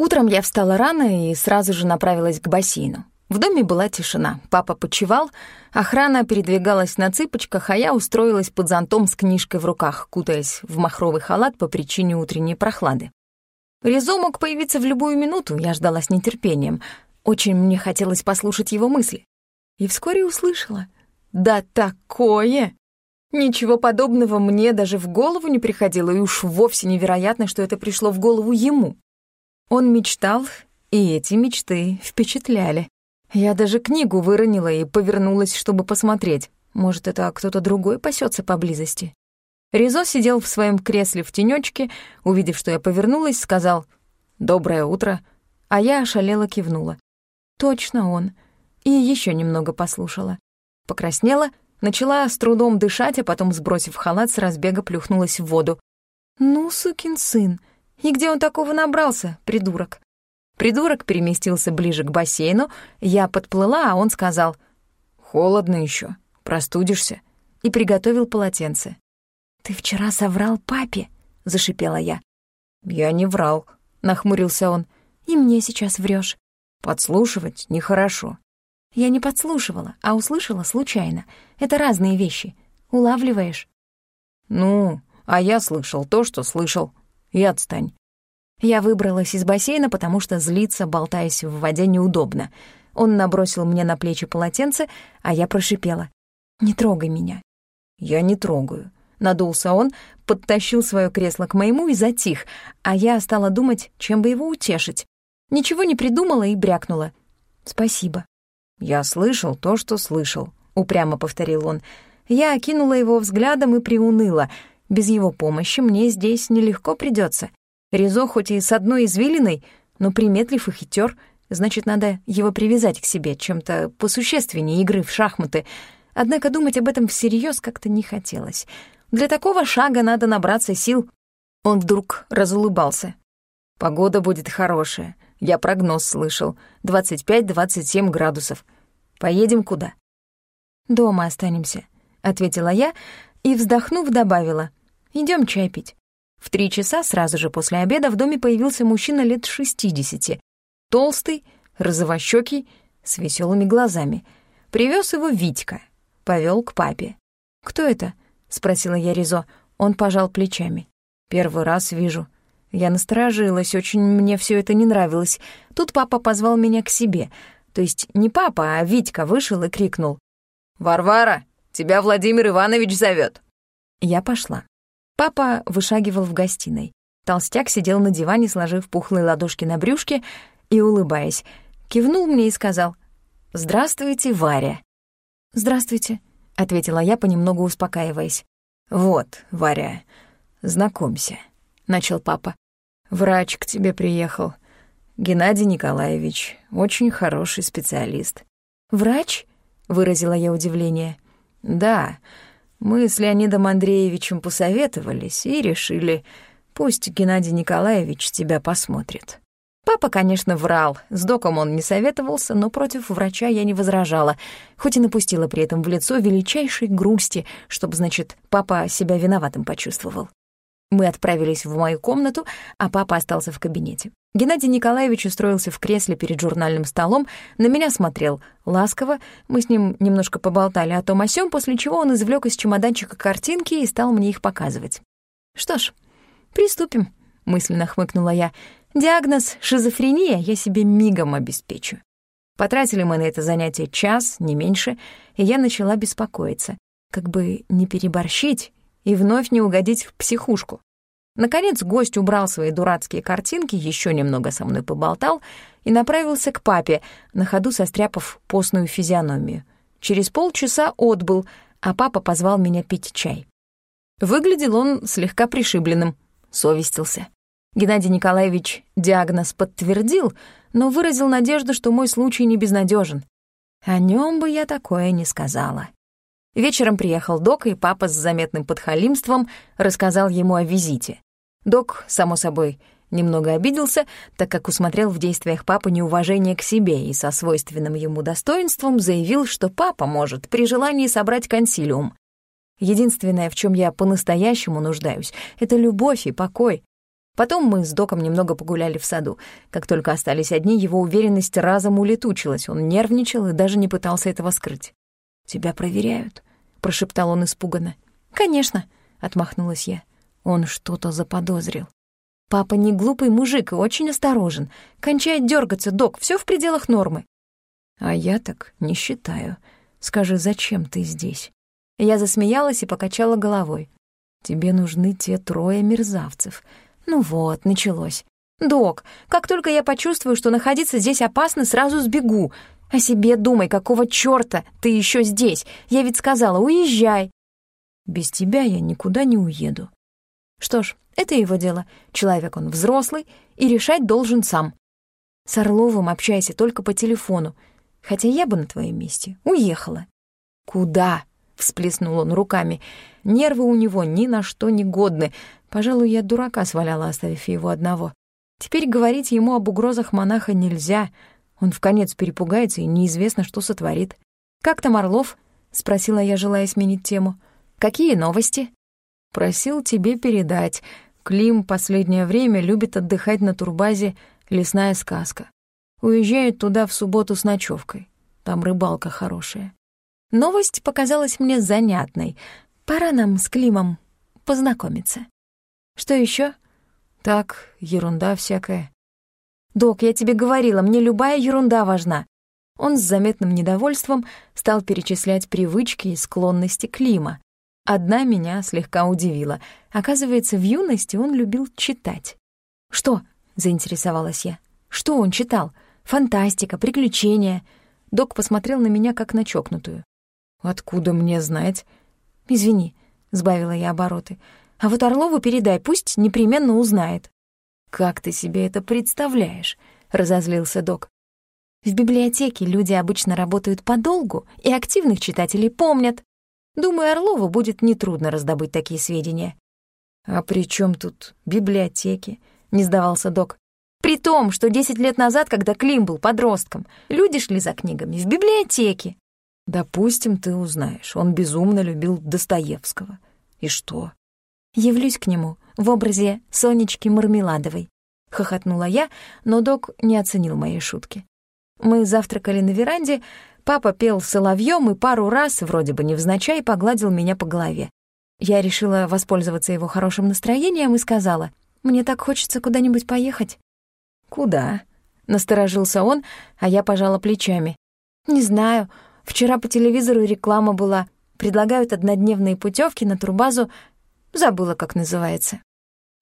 Утром я встала рано и сразу же направилась к бассейну. В доме была тишина. Папа почевал, охрана передвигалась на цыпочках, а я устроилась под зонтом с книжкой в руках, кутаясь в махровый халат по причине утренней прохлады. Резо мог появиться в любую минуту, я ждала с нетерпением. Очень мне хотелось послушать его мысли. И вскоре услышала. «Да такое!» Ничего подобного мне даже в голову не приходило, и уж вовсе невероятно, что это пришло в голову ему. Он мечтал, и эти мечты впечатляли. Я даже книгу выронила и повернулась, чтобы посмотреть. Может, это кто-то другой пасется поблизости. Ризо сидел в своем кресле в тенечке, увидев, что я повернулась, сказал «Доброе утро», а я ошалела кивнула. Точно он. И еще немного послушала. Покраснела, начала с трудом дышать, а потом, сбросив халат, с разбега плюхнулась в воду. «Ну, сукин сын! И где он такого набрался, придурок?» Придурок переместился ближе к бассейну, я подплыла, а он сказал «Холодно еще, простудишься», и приготовил полотенце. «Ты вчера соврал папе?» — зашипела я. «Я не врал», — нахмурился он. «И мне сейчас врешь. «Подслушивать нехорошо». «Я не подслушивала, а услышала случайно. Это разные вещи. Улавливаешь?» «Ну, а я слышал то, что слышал. И отстань. Я выбралась из бассейна, потому что злиться, болтаясь в воде, неудобно. Он набросил мне на плечи полотенце, а я прошипела. «Не трогай меня». «Я не трогаю». Надулся он, подтащил свое кресло к моему и затих, а я стала думать, чем бы его утешить. Ничего не придумала и брякнула. «Спасибо». «Я слышал то, что слышал», — упрямо повторил он. Я окинула его взглядом и приуныла. Без его помощи мне здесь нелегко придется. Резо хоть и с одной извилиной, но приметлив и хитер, значит, надо его привязать к себе чем-то посущественнее игры в шахматы. Однако думать об этом всерьез как-то не хотелось. Для такого шага надо набраться сил. Он вдруг разулыбался. «Погода будет хорошая. Я прогноз слышал. 25-27 градусов. Поедем куда?» «Дома останемся», — ответила я и, вздохнув, добавила. Идем чай пить». В три часа сразу же после обеда в доме появился мужчина лет шестидесяти, толстый, розовощёкий, с веселыми глазами. Привез его Витька, повел к папе. «Кто это?» — спросила я Ризо. Он пожал плечами. «Первый раз вижу». Я насторожилась, очень мне все это не нравилось. Тут папа позвал меня к себе. То есть не папа, а Витька вышел и крикнул. «Варвара, тебя Владимир Иванович зовет. Я пошла. Папа вышагивал в гостиной. Толстяк сидел на диване, сложив пухлые ладошки на брюшке и, улыбаясь, кивнул мне и сказал «Здравствуйте, Варя». «Здравствуйте», — ответила я, понемногу успокаиваясь. «Вот, Варя, знакомься», — начал папа. «Врач к тебе приехал. Геннадий Николаевич, очень хороший специалист». «Врач?» — выразила я удивление. «Да, мы с Леонидом Андреевичем посоветовались и решили, пусть Геннадий Николаевич тебя посмотрит. Папа, конечно, врал, с доком он не советовался, но против врача я не возражала, хоть и напустила при этом в лицо величайшей грусти, чтобы, значит, папа себя виноватым почувствовал. Мы отправились в мою комнату, а папа остался в кабинете. Геннадий Николаевич устроился в кресле перед журнальным столом, на меня смотрел ласково, мы с ним немножко поболтали о том о сём, после чего он извлёк из чемоданчика картинки и стал мне их показывать. «Что ж, приступим», — мысленно хмыкнула я. «Диагноз шизофрения я себе мигом обеспечу». Потратили мы на это занятие час, не меньше, и я начала беспокоиться, как бы не переборщить и вновь не угодить в психушку. Наконец гость убрал свои дурацкие картинки, еще немного со мной поболтал и направился к папе, на ходу состряпав постную физиономию. Через полчаса отбыл, а папа позвал меня пить чай. Выглядел он слегка пришибленным, совестился. Геннадий Николаевич диагноз подтвердил, но выразил надежду, что мой случай не безнадежен. О нем бы я такое не сказала. Вечером приехал док, и папа с заметным подхалимством рассказал ему о визите. Док, само собой, немного обиделся, так как усмотрел в действиях папы неуважение к себе и со свойственным ему достоинством заявил, что папа может при желании собрать консилиум. Единственное, в чем я по-настоящему нуждаюсь, — это любовь и покой. Потом мы с Доком немного погуляли в саду. Как только остались одни, его уверенность разом улетучилась. Он нервничал и даже не пытался этого скрыть. «Тебя проверяют?» — прошептал он испуганно. «Конечно», — отмахнулась я. Он что-то заподозрил. «Папа не глупый мужик и очень осторожен. Кончает дергаться, док, все в пределах нормы». «А я так не считаю. Скажи, зачем ты здесь?» Я засмеялась и покачала головой. «Тебе нужны те трое мерзавцев». «Ну вот, началось. Док, как только я почувствую, что находиться здесь опасно, сразу сбегу. О себе думай, какого чёрта ты еще здесь? Я ведь сказала, уезжай». «Без тебя я никуда не уеду». Что ж, это его дело. Человек он взрослый и решать должен сам. С Орловым общайся только по телефону. Хотя я бы на твоем месте уехала. Куда? всплеснул он руками. Нервы у него ни на что не годны. Пожалуй, я дурака сваляла, оставив его одного. Теперь говорить ему об угрозах монаха нельзя. Он в конец перепугается и неизвестно, что сотворит. «Как там Орлов?» — спросила я, желая сменить тему. «Какие новости?» «Просил тебе передать. Клим последнее время любит отдыхать на турбазе «Лесная сказка». Уезжает туда в субботу с ночевкой. Там рыбалка хорошая. Новость показалась мне занятной. Пора нам с Климом познакомиться. Что еще? Так, ерунда всякая. Док, я тебе говорила, мне любая ерунда важна. Он с заметным недовольством стал перечислять привычки и склонности Клима. Одна меня слегка удивила. Оказывается, в юности он любил читать. «Что?» — заинтересовалась я. «Что он читал? Фантастика, приключения?» Док посмотрел на меня, как на чокнутую. «Откуда мне знать?» «Извини», — сбавила я обороты. «А вот Орлову передай, пусть непременно узнает». «Как ты себе это представляешь?» — разозлился док. «В библиотеке люди обычно работают подолгу, и активных читателей помнят. Думаю, Орлову будет нетрудно раздобыть такие сведения». «А при чем тут библиотеки?» — не сдавался док. «При том, что десять лет назад, когда Клим был подростком, люди шли за книгами в библиотеке». «Допустим, ты узнаешь. Он безумно любил Достоевского. И что?» «Явлюсь к нему в образе Сонечки Мармеладовой», — хохотнула я, но док не оценил моей шутки. Мы завтракали на веранде, папа пел соловьем и пару раз, вроде бы невзначай, погладил меня по голове. Я решила воспользоваться его хорошим настроением и сказала, «Мне так хочется куда-нибудь поехать». «Куда?» — насторожился он, а я пожала плечами. «Не знаю. Вчера по телевизору реклама была. Предлагают однодневные путевки на турбазу. Забыла, как называется».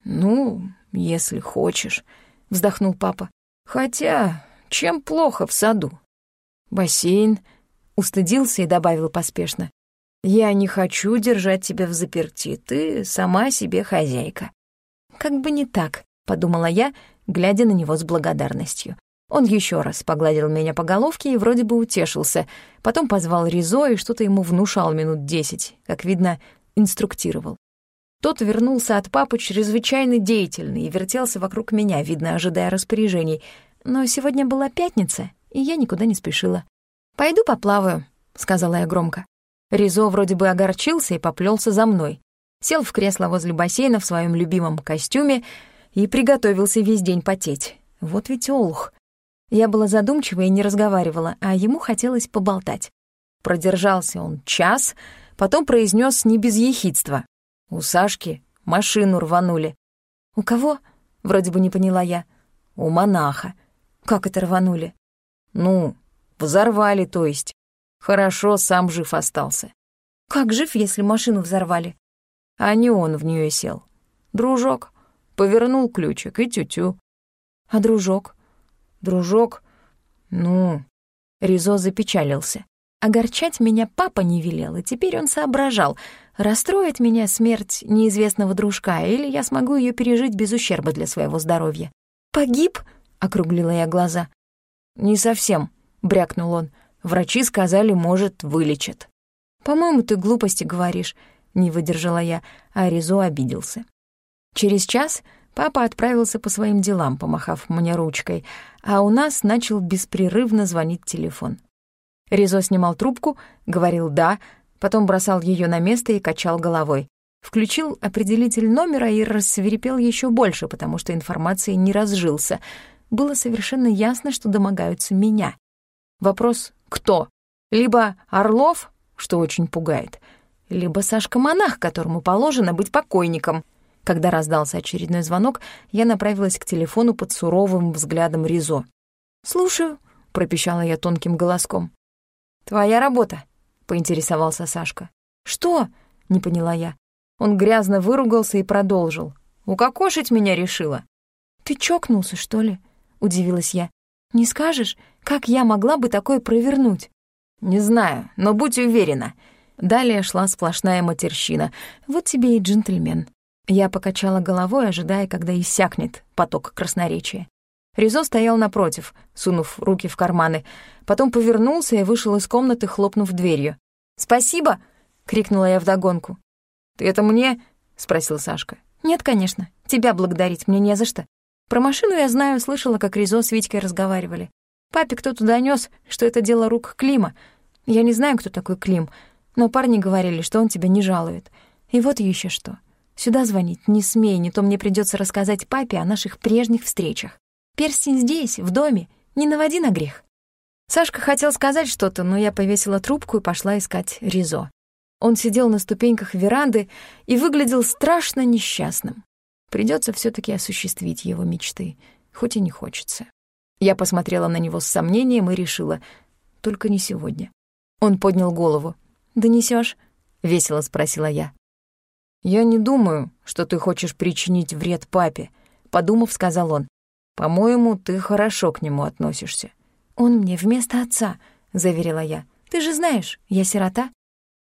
«Ну, если хочешь», — вздохнул папа. «Хотя, чем плохо в саду? Бассейн...» Устыдился и добавил поспешно. «Я не хочу держать тебя в заперти, ты сама себе хозяйка». «Как бы не так», — подумала я, глядя на него с благодарностью. Он еще раз погладил меня по головке и вроде бы утешился, потом позвал Ризо и что-то ему внушал минут десять, как видно, инструктировал. Тот вернулся от папы чрезвычайно деятельный и вертелся вокруг меня, видно, ожидая распоряжений. Но сегодня была пятница, и я никуда не спешила. «Пойду поплаваю», — сказала я громко. Ризо вроде бы огорчился и поплелся за мной. Сел в кресло возле бассейна в своем любимом костюме и приготовился весь день потеть. Вот ведь олух. Я была задумчива и не разговаривала, а ему хотелось поболтать. Продержался он час, потом произнес не без ехидства. У Сашки машину рванули. «У кого?» — вроде бы не поняла я. «У монаха». «Как это рванули?» «Ну, взорвали, то есть. Хорошо, сам жив остался». «Как жив, если машину взорвали?» А не он в нее сел. Дружок. Повернул ключик и тю-тю. А дружок? Дружок? Ну... Ризо запечалился. Огорчать меня папа не велел, и теперь он соображал, расстроит меня смерть неизвестного дружка, или я смогу ее пережить без ущерба для своего здоровья. «Погиб?» — округлила я глаза. «Не совсем», — брякнул он. «Врачи сказали, может, вылечат». «По-моему, ты глупости говоришь не выдержала я, а Ризо обиделся. Через час папа отправился по своим делам, помахав мне ручкой, а у нас начал беспрерывно звонить телефон. Ризо снимал трубку, говорил «да», потом бросал ее на место и качал головой. Включил определитель номера и рассверепел еще больше, потому что информации не разжился. Было совершенно ясно, что домогаются меня. Вопрос «кто?» Либо Орлов, что очень пугает, либо Сашка-монах, которому положено быть покойником. Когда раздался очередной звонок, я направилась к телефону под суровым взглядом Ризо. «Слушаю», — пропищала я тонким голоском. «Твоя работа», — поинтересовался Сашка. «Что?» — не поняла я. Он грязно выругался и продолжил. «Укокошить меня решила». «Ты чокнулся, что ли?» — удивилась я. «Не скажешь, как я могла бы такое провернуть?» «Не знаю, но будь уверена». Далее шла сплошная матерщина. «Вот тебе и джентльмен». Я покачала головой, ожидая, когда иссякнет поток красноречия. Ризо стоял напротив, сунув руки в карманы. Потом повернулся и вышел из комнаты, хлопнув дверью. «Спасибо!» — крикнула я вдогонку. «Ты это мне?» — спросил Сашка. «Нет, конечно. Тебя благодарить мне не за что. Про машину я знаю, слышала, как Ризо с Витькой разговаривали. Папе кто-то донёс, что это дело рук Клима. Я не знаю, кто такой Клим, но парни говорили, что он тебя не жалует. И вот ещё что. Сюда звонить не смей, не то мне придётся рассказать папе о наших прежних встречах. Перстень здесь, в доме, не наводи на грех». Сашка хотел сказать что-то, но я повесила трубку и пошла искать Ризо. Он сидел на ступеньках веранды и выглядел страшно несчастным. Придется все таки осуществить его мечты, хоть и не хочется. Я посмотрела на него с сомнением и решила, только не сегодня. Он поднял голову. «Донесёшь?» — весело спросила я. «Я не думаю, что ты хочешь причинить вред папе», — подумав, сказал он. «По-моему, ты хорошо к нему относишься». «Он мне вместо отца», — заверила я. «Ты же знаешь, я сирота».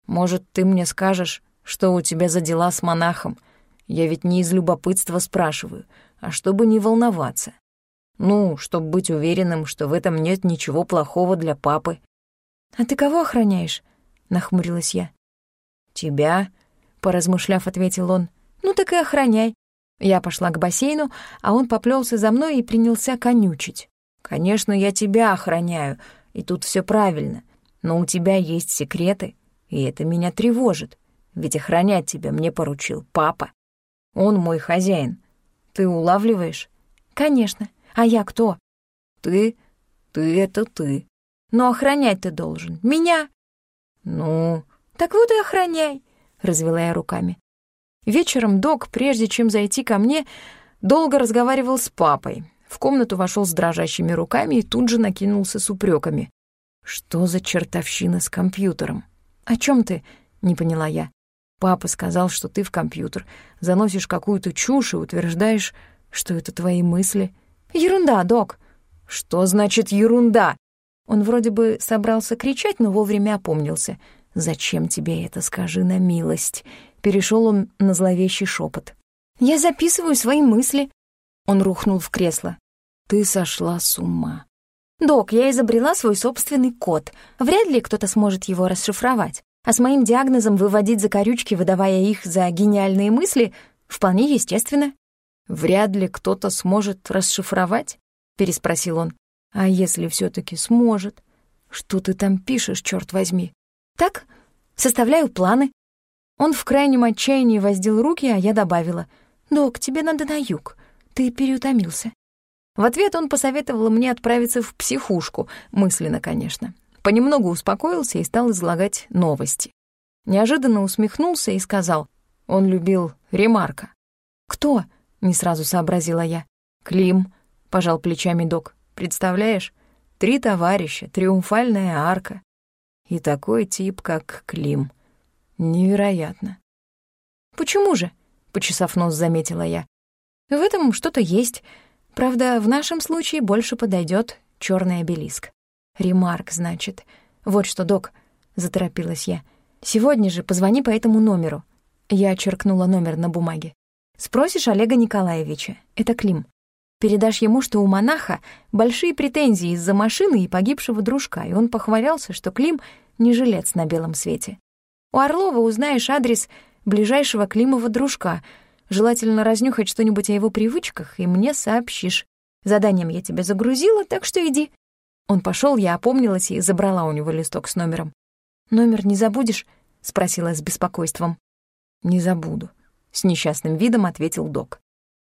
«Может, ты мне скажешь, что у тебя за дела с монахом? Я ведь не из любопытства спрашиваю, а чтобы не волноваться. Ну, чтобы быть уверенным, что в этом нет ничего плохого для папы». «А ты кого охраняешь?» — нахмурилась я. «Тебя», — поразмышляв, ответил он. «Ну так и охраняй». Я пошла к бассейну, а он поплелся за мной и принялся конючить. «Конечно, я тебя охраняю, и тут все правильно, но у тебя есть секреты, и это меня тревожит, ведь охранять тебя мне поручил папа. Он мой хозяин. Ты улавливаешь? Конечно. А я кто? Ты? Ты — это ты. Но охранять ты должен. Меня. Ну? Так вот и охраняй, — развела я руками. Вечером док, прежде чем зайти ко мне, долго разговаривал с папой. В комнату вошел с дрожащими руками и тут же накинулся с упреками. Что за чертовщина с компьютером? О чем ты? Не поняла я. Папа сказал, что ты в компьютер заносишь какую-то чушь и утверждаешь, что это твои мысли. Ерунда, док. Что значит ерунда? Он вроде бы собрался кричать, но вовремя опомнился. Зачем тебе это, скажи на милость? Перешел он на зловещий шепот. Я записываю свои мысли. Он рухнул в кресло. Ты сошла с ума. Док, я изобрела свой собственный код. Вряд ли кто-то сможет его расшифровать. А с моим диагнозом выводить закорючки, выдавая их за гениальные мысли, вполне естественно. «Вряд ли кто-то сможет расшифровать?» — переспросил он. «А если все таки сможет? Что ты там пишешь, черт возьми?» «Так, составляю планы». Он в крайнем отчаянии воздел руки, а я добавила. «Док, тебе надо на юг. Ты переутомился». В ответ он посоветовал мне отправиться в психушку, мысленно, конечно понемногу успокоился и стал излагать новости. Неожиданно усмехнулся и сказал, он любил Ремарка. «Кто?» — не сразу сообразила я. «Клим», — пожал плечами док. «Представляешь, три товарища, триумфальная арка. И такой тип, как Клим. Невероятно». «Почему же?» — почесав нос, заметила я. «В этом что-то есть. Правда, в нашем случае больше подойдет черный обелиск». «Ремарк, значит. Вот что, док», — заторопилась я. «Сегодня же позвони по этому номеру». Я черкнула номер на бумаге. «Спросишь Олега Николаевича. Это Клим. Передашь ему, что у монаха большие претензии из-за машины и погибшего дружка, и он похвалялся, что Клим — не жилец на белом свете. У Орлова узнаешь адрес ближайшего Климова дружка, желательно разнюхать что-нибудь о его привычках, и мне сообщишь. Заданием я тебя загрузила, так что иди. Он пошел, я опомнилась и забрала у него листок с номером. «Номер не забудешь?» — спросила с беспокойством. «Не забуду», — с несчастным видом ответил док.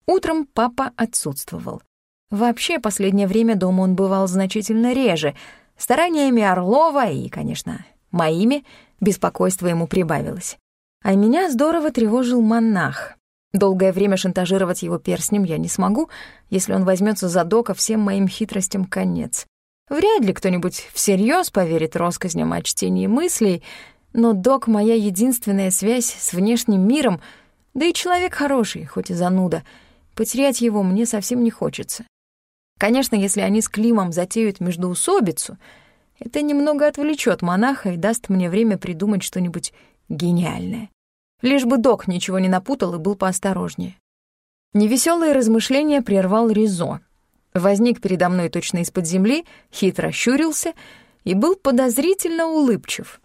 Утром папа отсутствовал. Вообще, последнее время дома он бывал значительно реже. Стараниями Орлова и, конечно, моими беспокойство ему прибавилось. А меня здорово тревожил монах. Долгое время шантажировать его перстнем я не смогу, если он возьмется за Дока, всем моим хитростям конец. Вряд ли кто-нибудь всерьез поверит россказням о чтении мыслей, но Док — моя единственная связь с внешним миром, да и человек хороший, хоть и зануда. Потерять его мне совсем не хочется. Конечно, если они с Климом затеют междоусобицу, это немного отвлечет монаха и даст мне время придумать что-нибудь гениальное. Лишь бы док ничего не напутал и был поосторожнее. Невеселые размышления прервал Ризо. Возник передо мной точно из-под земли, хитро щурился и был подозрительно улыбчив.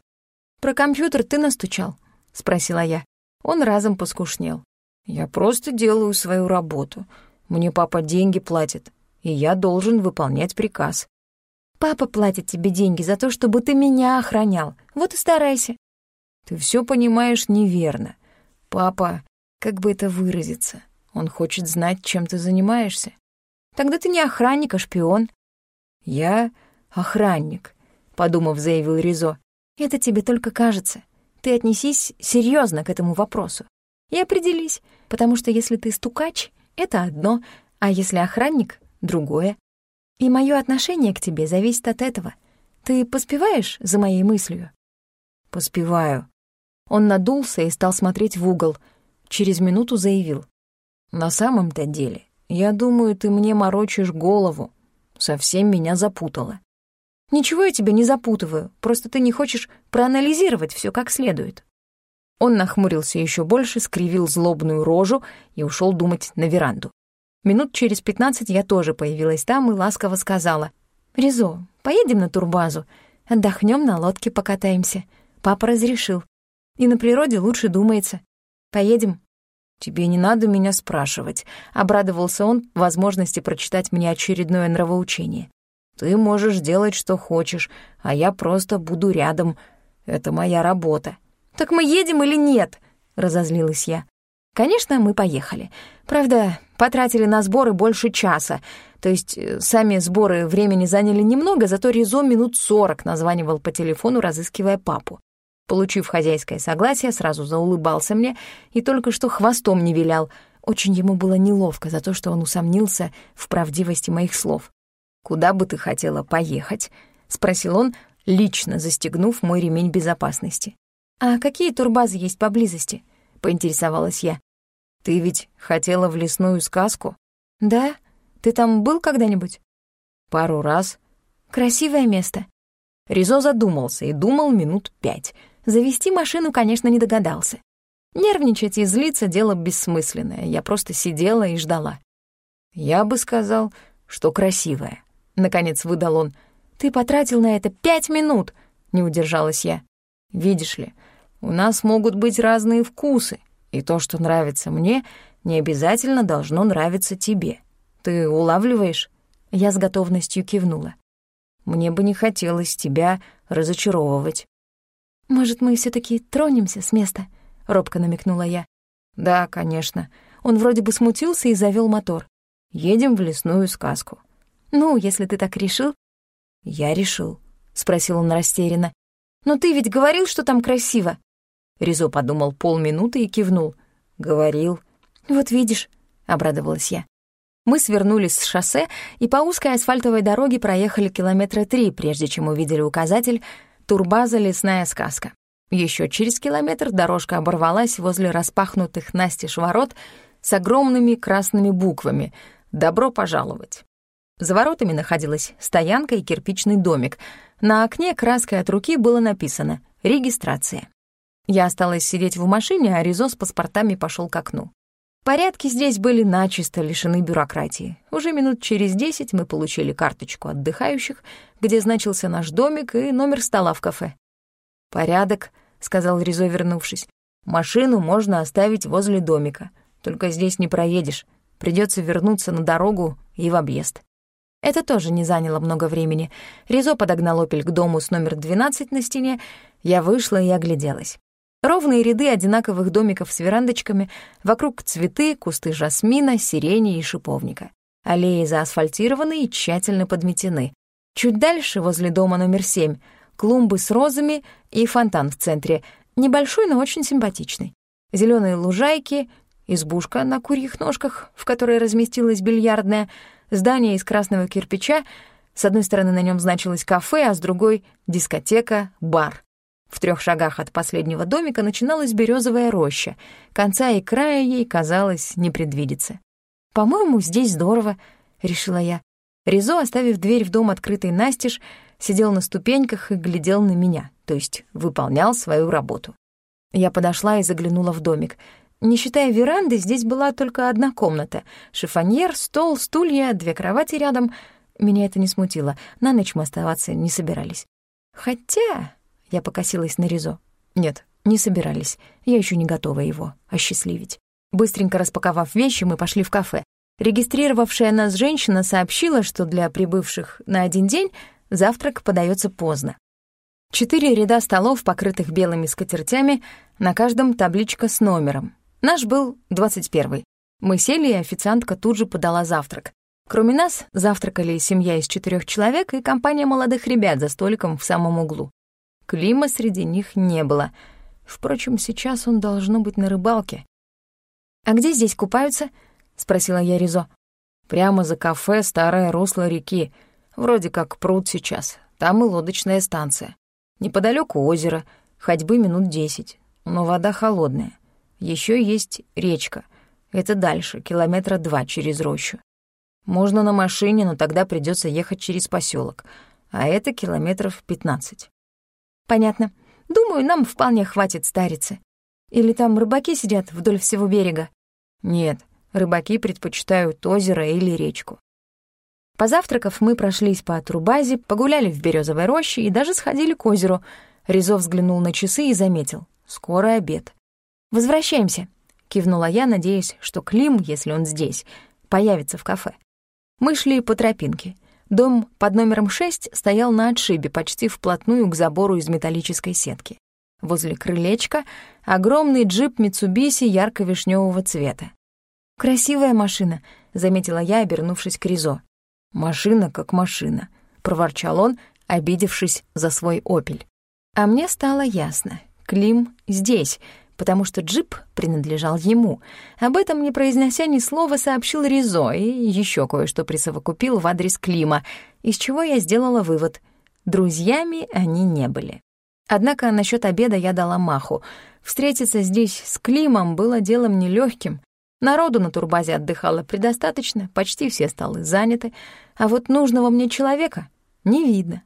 «Про компьютер ты настучал?» — спросила я. Он разом поскушнел. «Я просто делаю свою работу. Мне папа деньги платит, и я должен выполнять приказ». «Папа платит тебе деньги за то, чтобы ты меня охранял. Вот и старайся. Ты все понимаешь неверно. Папа, как бы это выразиться, он хочет знать, чем ты занимаешься. Тогда ты не охранник, а шпион. Я охранник, подумав, заявил Ризо. Это тебе только кажется. Ты отнесись серьезно к этому вопросу. И определись, потому что если ты стукач, это одно, а если охранник — другое. И мое отношение к тебе зависит от этого. Ты поспеваешь за моей мыслью? Поспеваю, он надулся и стал смотреть в угол. Через минуту заявил. «На самом-то деле, я думаю, ты мне морочишь голову. Совсем меня запутала». «Ничего я тебя не запутываю, просто ты не хочешь проанализировать все как следует». Он нахмурился еще больше, скривил злобную рожу и ушел думать на веранду. Минут через пятнадцать я тоже появилась там и ласково сказала. «Ризо, поедем на турбазу, отдохнем на лодке покатаемся. Папа разрешил. И на природе лучше думается. Поедем?» «Тебе не надо меня спрашивать», — обрадовался он возможности прочитать мне очередное нравоучение. «Ты можешь делать, что хочешь, а я просто буду рядом. Это моя работа». «Так мы едем или нет?» — разозлилась я. Конечно, мы поехали. Правда, потратили на сборы больше часа. То есть э, сами сборы времени заняли немного, зато Ризо минут сорок названивал по телефону, разыскивая папу. Получив хозяйское согласие, сразу заулыбался мне и только что хвостом не вилял. Очень ему было неловко за то, что он усомнился в правдивости моих слов. «Куда бы ты хотела поехать?» — спросил он, лично застегнув мой ремень безопасности. «А какие турбазы есть поблизости?» — поинтересовалась я. «Ты ведь хотела в лесную сказку?» «Да? Ты там был когда-нибудь?» «Пару раз». «Красивое место». Ризо задумался и думал минут пять — Завести машину, конечно, не догадался. Нервничать и злиться — дело бессмысленное. Я просто сидела и ждала. «Я бы сказал, что красивая», — наконец выдал он. «Ты потратил на это пять минут», — не удержалась я. «Видишь ли, у нас могут быть разные вкусы, и то, что нравится мне, не обязательно должно нравиться тебе. Ты улавливаешь?» Я с готовностью кивнула. «Мне бы не хотелось тебя разочаровывать». «Может, мы все таки тронемся с места?» — робко намекнула я. «Да, конечно». Он вроде бы смутился и завел мотор. «Едем в лесную сказку». «Ну, если ты так решил». «Я решил», — спросил он растерянно. «Но ты ведь говорил, что там красиво». Ризо подумал полминуты и кивнул. «Говорил». «Вот видишь», — обрадовалась я. Мы свернулись с шоссе и по узкой асфальтовой дороге проехали километра три, прежде чем увидели указатель Турбаза «Лесная сказка». Еще через километр дорожка оборвалась возле распахнутых настежь ворот с огромными красными буквами «Добро пожаловать». За воротами находилась стоянка и кирпичный домик. На окне краской от руки было написано «Регистрация». Я осталась сидеть в машине, а Ризо с паспортами пошел к окну. Порядки здесь были начисто лишены бюрократии. Уже минут через десять мы получили карточку отдыхающих, где значился наш домик и номер стола в кафе. «Порядок», — сказал Ризо, вернувшись. «Машину можно оставить возле домика. Только здесь не проедешь. Придется вернуться на дорогу и в объезд». Это тоже не заняло много времени. Ризо подогнал «Опель» к дому с номер 12 на стене. Я вышла и огляделась. Ровные ряды одинаковых домиков с верандочками, вокруг цветы, кусты жасмина, сирени и шиповника. Аллеи заасфальтированы и тщательно подметены. Чуть дальше, возле дома номер семь, клумбы с розами и фонтан в центре. Небольшой, но очень симпатичный. Зеленые лужайки, избушка на курьих ножках, в которой разместилась бильярдная, здание из красного кирпича, с одной стороны на нем значилось кафе, а с другой — дискотека, бар. В трех шагах от последнего домика начиналась березовая роща. Конца и края ей, казалось, не предвидится. «По-моему, здесь здорово», — решила я. Ризо, оставив дверь в дом открытой настежь, сидел на ступеньках и глядел на меня, то есть выполнял свою работу. Я подошла и заглянула в домик. Не считая веранды, здесь была только одна комната. Шифоньер, стол, стулья, две кровати рядом. Меня это не смутило. На ночь мы оставаться не собирались. Хотя... Я покосилась на Ризо. Нет, не собирались. Я еще не готова его осчастливить. Быстренько распаковав вещи, мы пошли в кафе. Регистрировавшая нас женщина сообщила, что для прибывших на один день завтрак подается поздно. Четыре ряда столов, покрытых белыми скатертями, на каждом табличка с номером. Наш был двадцать первый. Мы сели, и официантка тут же подала завтрак. Кроме нас, завтракали семья из четырех человек и компания молодых ребят за столиком в самом углу. Клима среди них не было. Впрочем, сейчас он должно быть на рыбалке. «А где здесь купаются?» — спросила я Ризо. «Прямо за кафе старое русло реки. Вроде как пруд сейчас. Там и лодочная станция. Неподалеку озеро, ходьбы минут десять. Но вода холодная. Еще есть речка. Это дальше, километра два через рощу. Можно на машине, но тогда придется ехать через поселок, а это километров пятнадцать. Понятно. Думаю, нам вполне хватит старицы. Или там рыбаки сидят вдоль всего берега? Нет, рыбаки предпочитают озеро или речку. Позавтракав, мы прошлись по Трубазе, погуляли в березовой роще и даже сходили к озеру. Резо взглянул на часы и заметил. Скоро обед. «Возвращаемся», — кивнула я, надеясь, что Клим, если он здесь, появится в кафе. Мы шли по тропинке — Дом под номером 6 стоял на отшибе, почти вплотную к забору из металлической сетки. Возле крылечка огромный джип Митсубиси ярко-вишневого цвета. «Красивая машина», — заметила я, обернувшись к Ризо. «Машина как машина», — проворчал он, обидевшись за свой «Опель». А мне стало ясно. Клим здесь, потому что джип принадлежал ему. Об этом, не произнося ни слова, сообщил Ризо и еще кое-что присовокупил в адрес Клима, из чего я сделала вывод — друзьями они не были. Однако насчет обеда я дала маху. Встретиться здесь с Климом было делом нелегким. Народу на турбазе отдыхало предостаточно, почти все столы заняты, а вот нужного мне человека не видно.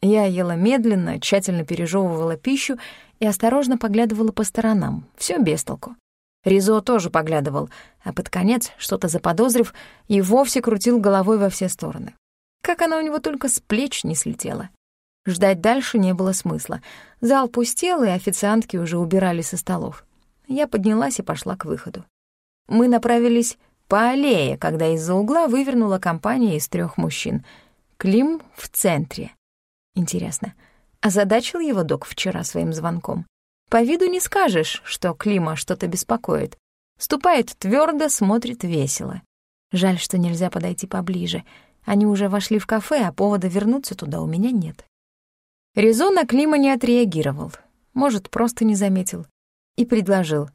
Я ела медленно, тщательно пережевывала пищу и осторожно поглядывала по сторонам. Все без толку. Ризо тоже поглядывал, а под конец, что-то заподозрив, и вовсе крутил головой во все стороны. Как она у него только с плеч не слетела. Ждать дальше не было смысла. Зал пустел, и официантки уже убирали со столов. Я поднялась и пошла к выходу. Мы направились по аллее, когда из-за угла вывернула компания из трех мужчин. Клим в центре. Интересно, озадачил его док вчера своим звонком? По виду не скажешь, что Клима что-то беспокоит. Ступает твердо, смотрит весело. Жаль, что нельзя подойти поближе. Они уже вошли в кафе, а повода вернуться туда у меня нет. Резон на Клима не отреагировал. Может, просто не заметил. И предложил.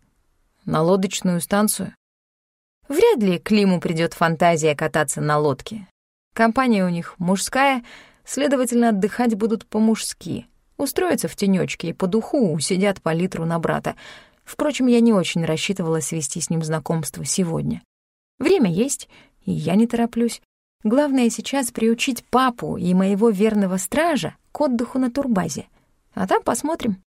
На лодочную станцию? Вряд ли Климу придет фантазия кататься на лодке. Компания у них мужская — Следовательно, отдыхать будут по-мужски. Устроятся в тенёчке и по духу сидят по литру на брата. Впрочем, я не очень рассчитывала свести с ним знакомство сегодня. Время есть, и я не тороплюсь. Главное сейчас приучить папу и моего верного стража к отдыху на турбазе. А там посмотрим.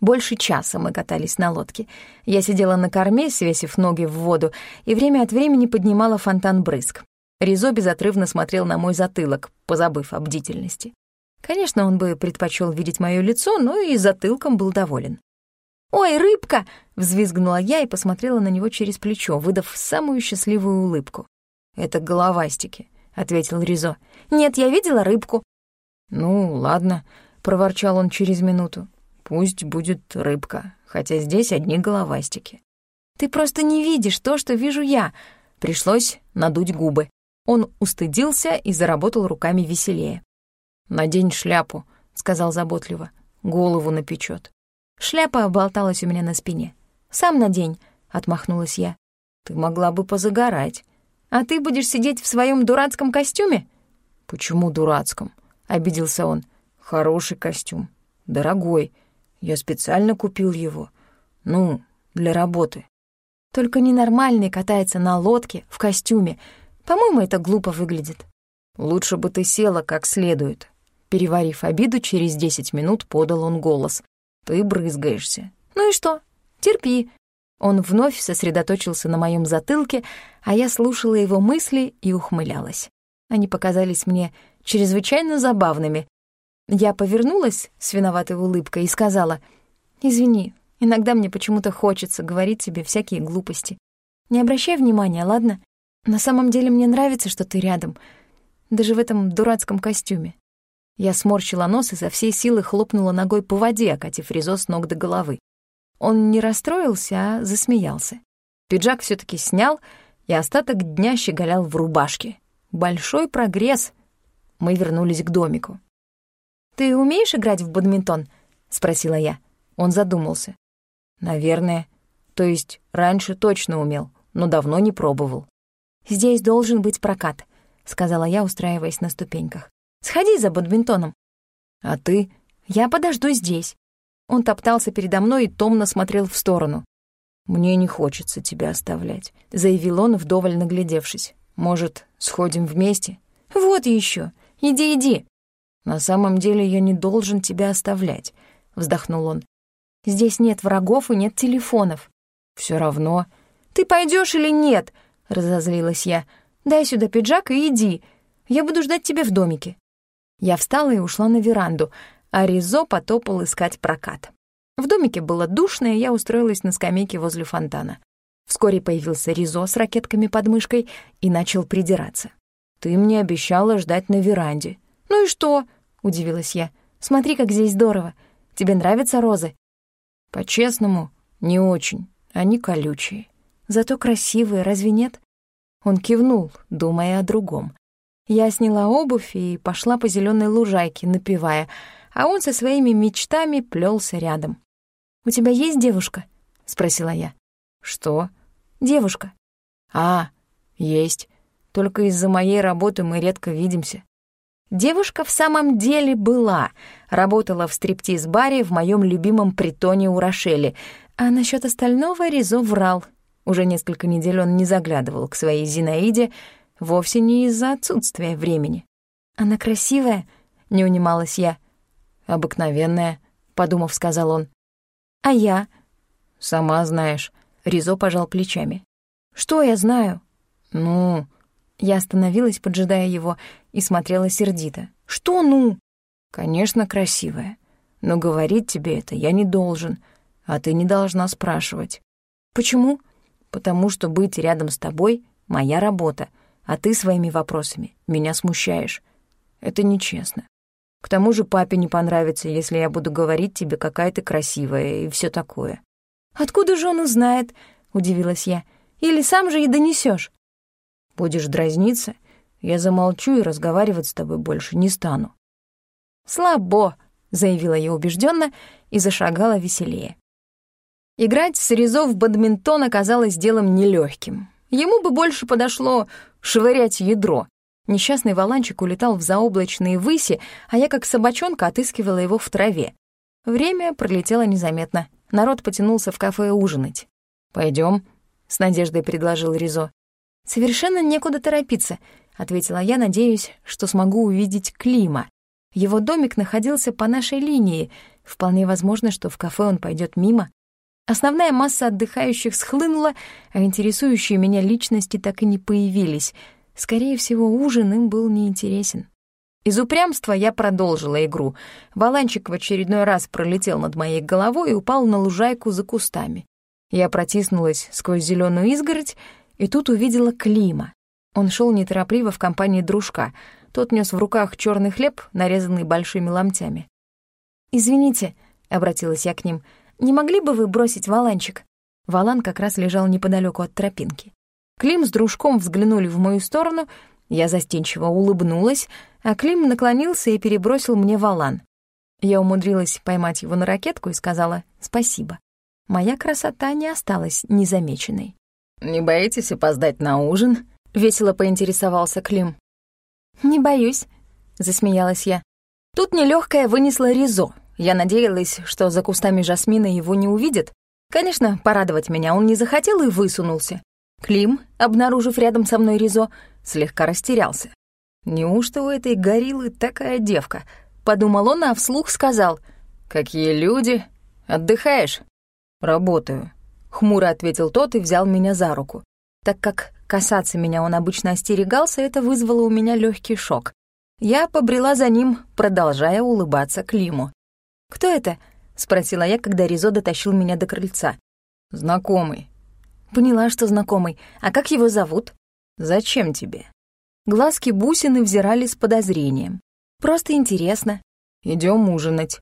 Больше часа мы катались на лодке. Я сидела на корме, свесив ноги в воду, и время от времени поднимала фонтан брызг. Ризо безотрывно смотрел на мой затылок, позабыв о бдительности. Конечно, он бы предпочел видеть мое лицо, но и затылком был доволен. «Ой, рыбка!» — взвизгнула я и посмотрела на него через плечо, выдав самую счастливую улыбку. «Это головастики», — ответил Ризо. «Нет, я видела рыбку». «Ну, ладно», — проворчал он через минуту. Пусть будет рыбка, хотя здесь одни головастики. Ты просто не видишь то, что вижу я. Пришлось надуть губы. Он устыдился и заработал руками веселее. «Надень шляпу», — сказал заботливо. «Голову напечет. Шляпа болталась у меня на спине. «Сам надень», — отмахнулась я. «Ты могла бы позагорать». «А ты будешь сидеть в своем дурацком костюме?» «Почему дурацком?» — обиделся он. «Хороший костюм. Дорогой. Я специально купил его. Ну, для работы». «Только ненормальный катается на лодке в костюме. По-моему, это глупо выглядит». «Лучше бы ты села как следует». Переварив обиду, через десять минут подал он голос. «Ты брызгаешься». «Ну и что? Терпи». Он вновь сосредоточился на моем затылке, а я слушала его мысли и ухмылялась. Они показались мне чрезвычайно забавными. Я повернулась с виноватой улыбкой и сказала, «Извини, иногда мне почему-то хочется говорить тебе всякие глупости. Не обращай внимания, ладно? На самом деле мне нравится, что ты рядом, даже в этом дурацком костюме». Я сморщила нос и со всей силы хлопнула ногой по воде, окатив Ризо с ног до головы. Он не расстроился, а засмеялся. Пиджак все таки снял и остаток дня щеголял в рубашке. Большой прогресс. Мы вернулись к домику. «Ты умеешь играть в бадминтон?» — спросила я. Он задумался. «Наверное. То есть раньше точно умел, но давно не пробовал». «Здесь должен быть прокат», — сказала я, устраиваясь на ступеньках. «Сходи за бадминтоном». «А ты?» «Я подожду здесь». Он топтался передо мной и томно смотрел в сторону. «Мне не хочется тебя оставлять», — заявил он, вдоволь наглядевшись. «Может, сходим вместе?» «Вот еще. Иди, иди». «На самом деле я не должен тебя оставлять», — вздохнул он. «Здесь нет врагов и нет телефонов». Все равно». «Ты пойдешь или нет?» — разозлилась я. «Дай сюда пиджак и иди. Я буду ждать тебя в домике». Я встала и ушла на веранду, а Ризо потопал искать прокат. В домике было душно, и я устроилась на скамейке возле фонтана. Вскоре появился Ризо с ракетками под мышкой и начал придираться. «Ты мне обещала ждать на веранде». «Ну и что?» — удивилась я. «Смотри, как здесь здорово. Тебе нравятся розы?» «По-честному, не очень. Они колючие. Зато красивые, разве нет?» Он кивнул, думая о другом. Я сняла обувь и пошла по зеленой лужайке, напевая — а он со своими мечтами плелся рядом. «У тебя есть девушка?» — спросила я. «Что?» «Девушка». «А, есть. Только из-за моей работы мы редко видимся». Девушка в самом деле была. Работала в стриптиз-баре в моем любимом притоне у Рошели. А насчет остального Ризо врал. Уже несколько недель он не заглядывал к своей Зинаиде, вовсе не из-за отсутствия времени. «Она красивая?» — не унималась я. «Обыкновенная», — подумав, сказал он. «А я?» «Сама знаешь». Ризо пожал плечами. «Что я знаю?» «Ну...» Я остановилась, поджидая его, и смотрела сердито. «Что «ну»?» «Конечно, красивая. Но говорить тебе это я не должен, а ты не должна спрашивать». «Почему?» «Потому что быть рядом с тобой — моя работа, а ты своими вопросами меня смущаешь. Это нечестно. К тому же папе не понравится, если я буду говорить тебе, какая ты красивая и все такое». «Откуда же он узнает?» — удивилась я. «Или сам же и донесешь. «Будешь дразниться, я замолчу и разговаривать с тобой больше не стану». «Слабо», — заявила я убежденно и зашагала веселее. Играть с Ризо в бадминтон оказалось делом нелегким. Ему бы больше подошло швырять ядро. Несчастный валанчик улетал в заоблачные выси, а я как собачонка отыскивала его в траве. Время пролетело незаметно. Народ потянулся в кафе ужинать. Пойдем, с надеждой предложил Ризо. «Совершенно некуда торопиться», — ответила я, надеюсь, что смогу увидеть Клима. Его домик находился по нашей линии. Вполне возможно, что в кафе он пойдет мимо. Основная масса отдыхающих схлынула, а интересующие меня личности так и не появились — Скорее всего, ужин им был неинтересен. Из упрямства я продолжила игру. Баланчик в очередной раз пролетел над моей головой и упал на лужайку за кустами. Я протиснулась сквозь зеленую изгородь и тут увидела Клима. Он шел неторопливо в компании дружка. Тот нес в руках черный хлеб, нарезанный большими ломтями. «Извините», —— обратилась я к ним, — «не могли бы вы бросить валанчик?» Валан как раз лежал неподалеку от тропинки. Клим с дружком взглянули в мою сторону, я застенчиво улыбнулась, а Клим наклонился и перебросил мне валан. Я умудрилась поймать его на ракетку и сказала «спасибо». Моя красота не осталась незамеченной. «Не боитесь опоздать на ужин?» — весело поинтересовался Клим. «Не боюсь», — засмеялась я. Тут нелёгкая вынесла Ризо. Я надеялась, что за кустами жасмина его не увидят. Конечно, порадовать меня он не захотел и высунулся. Клим, обнаружив рядом со мной Ризо, слегка растерялся. «Неужто у этой гориллы такая девка?» — подумал он, а вслух сказал. «Какие люди? Отдыхаешь?» «Работаю», — хмуро ответил тот и взял меня за руку. Так как касаться меня он обычно остерегался, это вызвало у меня легкий шок. Я побрела за ним, продолжая улыбаться Климу. «Кто это?» — спросила я, когда Ризо дотащил меня до крыльца. «Знакомый». «Поняла, что знакомый. А как его зовут?» «Зачем тебе?» Глазки бусины взирали с подозрением. «Просто интересно. Идем ужинать».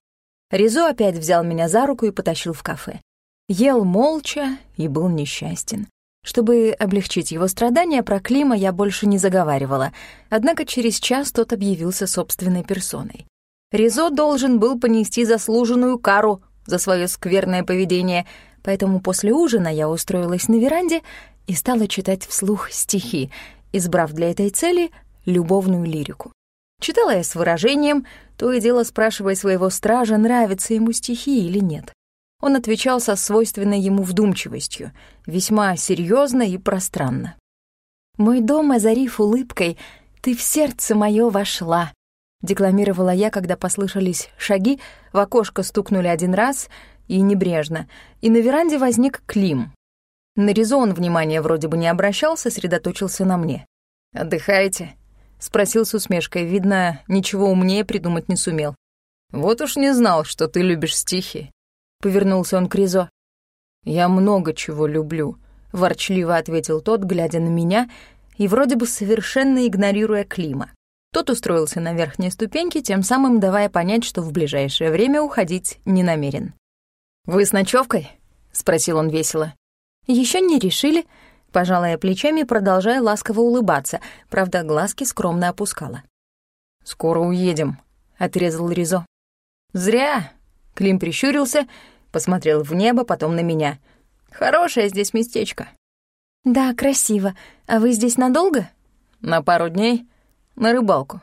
Ризо опять взял меня за руку и потащил в кафе. Ел молча и был несчастен. Чтобы облегчить его страдания, про Клима я больше не заговаривала, однако через час тот объявился собственной персоной. Ризо должен был понести заслуженную кару за свое скверное поведение, поэтому после ужина я устроилась на веранде и стала читать вслух стихи, избрав для этой цели любовную лирику. Читала я с выражением, то и дело спрашивая своего стража, нравятся ему стихи или нет. Он отвечал со свойственной ему вдумчивостью, весьма серьезно и пространно. «Мой дом, озарив улыбкой, ты в сердце мое вошла», — декламировала я, когда послышались шаги, в окошко стукнули один раз и небрежно, и на веранде возник Клим. На резон внимания вроде бы не обращал, сосредоточился на мне. «Отдыхаете?» — спросил с усмешкой. Видно, ничего умнее придумать не сумел. «Вот уж не знал, что ты любишь стихи». — повернулся он к Ризо. «Я много чего люблю», — ворчливо ответил тот, глядя на меня и вроде бы совершенно игнорируя Клима. Тот устроился на верхней ступеньке, тем самым давая понять, что в ближайшее время уходить не намерен. «Вы с ночевкой? спросил он весело. Еще не решили», — пожалая плечами, продолжая ласково улыбаться, правда, глазки скромно опускала. «Скоро уедем», — отрезал Ризо. «Зря», Клим прищурился, посмотрел в небо, потом на меня. «Хорошее здесь местечко». «Да, красиво. А вы здесь надолго?» «На пару дней. На рыбалку».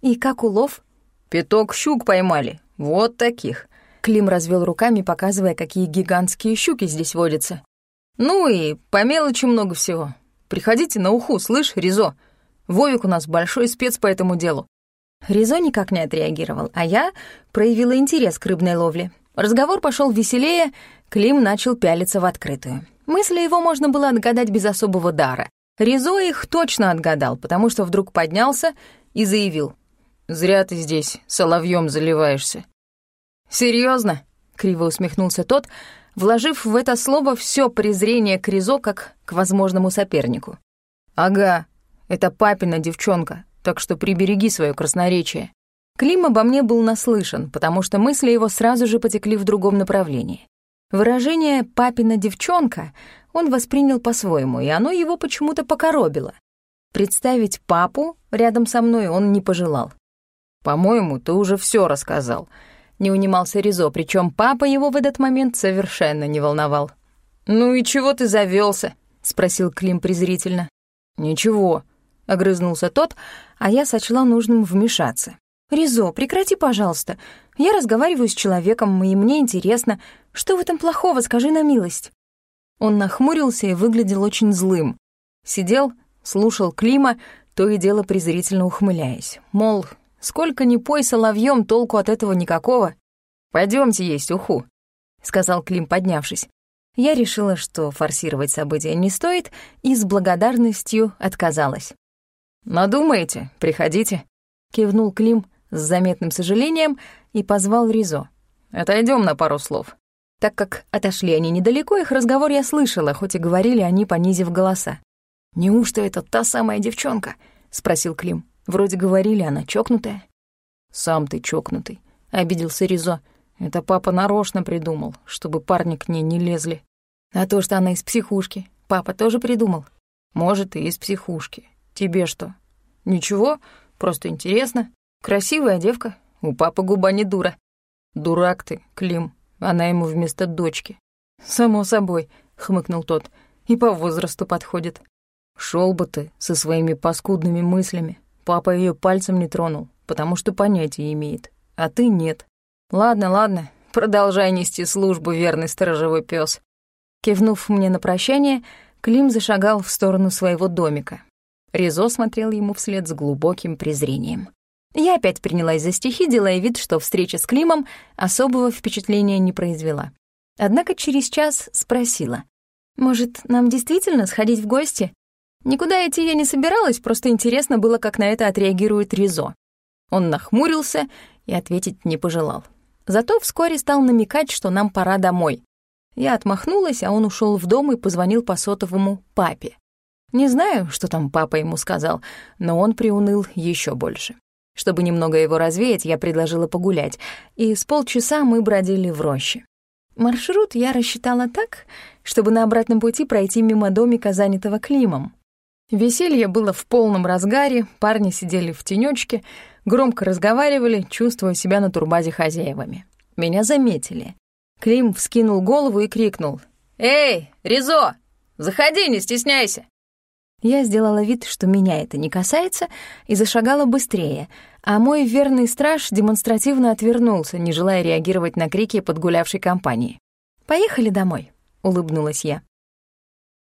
«И как улов?» «Пяток щук поймали. Вот таких». Клим развел руками, показывая, какие гигантские щуки здесь водятся. «Ну и по мелочи много всего. Приходите на уху, слышь, Ризо. Вовик у нас большой спец по этому делу. Ризо никак не отреагировал, а я проявила интерес к рыбной ловле. Разговор пошел веселее, Клим начал пялиться в открытую. Мысли его можно было отгадать без особого дара. Ризо их точно отгадал, потому что вдруг поднялся и заявил. «Зря ты здесь соловьем заливаешься». Серьезно? криво усмехнулся тот, вложив в это слово все презрение к Ризо как к возможному сопернику. «Ага, это папина девчонка, так что прибереги свое красноречие». Клим обо мне был наслышан, потому что мысли его сразу же потекли в другом направлении. Выражение «папина девчонка» он воспринял по-своему, и оно его почему-то покоробило. Представить папу рядом со мной он не пожелал. «По-моему, ты уже все рассказал», — не унимался Ризо, причем папа его в этот момент совершенно не волновал. «Ну и чего ты завелся? спросил Клим презрительно. «Ничего», — огрызнулся тот, а я сочла нужным вмешаться. «Ризо, прекрати, пожалуйста. Я разговариваю с человеком, и мне интересно, что в этом плохого, скажи на милость». Он нахмурился и выглядел очень злым. Сидел, слушал Клима, то и дело презрительно ухмыляясь. Мол, сколько ни пой соловьем, толку от этого никакого. Пойдемте есть уху», — сказал Клим, поднявшись. Я решила, что форсировать события не стоит, и с благодарностью отказалась. «Надумаете, приходите», — кивнул Клим с заметным сожалением и позвал Ризо. «Отойдем на пару слов». Так как отошли они недалеко, их разговор я слышала, хоть и говорили они, понизив голоса. «Неужто это та самая девчонка?» — спросил Клим. «Вроде говорили, она чокнутая». «Сам ты чокнутый», — обиделся Ризо. Это папа нарочно придумал, чтобы парни к ней не лезли. А то, что она из психушки, папа тоже придумал. Может, и из психушки. Тебе что? Ничего, просто интересно. Красивая девка, у папы губа не дура. Дурак ты, Клим, она ему вместо дочки. Само собой, хмыкнул тот, и по возрасту подходит. Шел бы ты со своими паскудными мыслями. Папа ее пальцем не тронул, потому что понятия имеет, а ты нет. Ладно, ладно, продолжай нести службу, верный сторожевой пес. Кивнув мне на прощание, Клим зашагал в сторону своего домика. Ризо смотрел ему вслед с глубоким презрением. Я опять принялась за стихи, делая вид, что встреча с Климом особого впечатления не произвела. Однако через час спросила. «Может, нам действительно сходить в гости? Никуда идти я не собиралась, просто интересно было, как на это отреагирует Ризо». Он нахмурился и ответить не пожелал. Зато вскоре стал намекать, что нам пора домой. Я отмахнулась, а он ушел в дом и позвонил по сотовому папе. Не знаю, что там папа ему сказал, но он приуныл еще больше. Чтобы немного его развеять, я предложила погулять, и с полчаса мы бродили в роще. Маршрут я рассчитала так, чтобы на обратном пути пройти мимо домика, занятого Климом. Веселье было в полном разгаре, парни сидели в тенечке, громко разговаривали, чувствуя себя на турбазе хозяевами. Меня заметили. Клим вскинул голову и крикнул. «Эй, Ризо, заходи, не стесняйся!» Я сделала вид, что меня это не касается, и зашагала быстрее, а мой верный страж демонстративно отвернулся, не желая реагировать на крики подгулявшей компании. «Поехали домой», — улыбнулась я.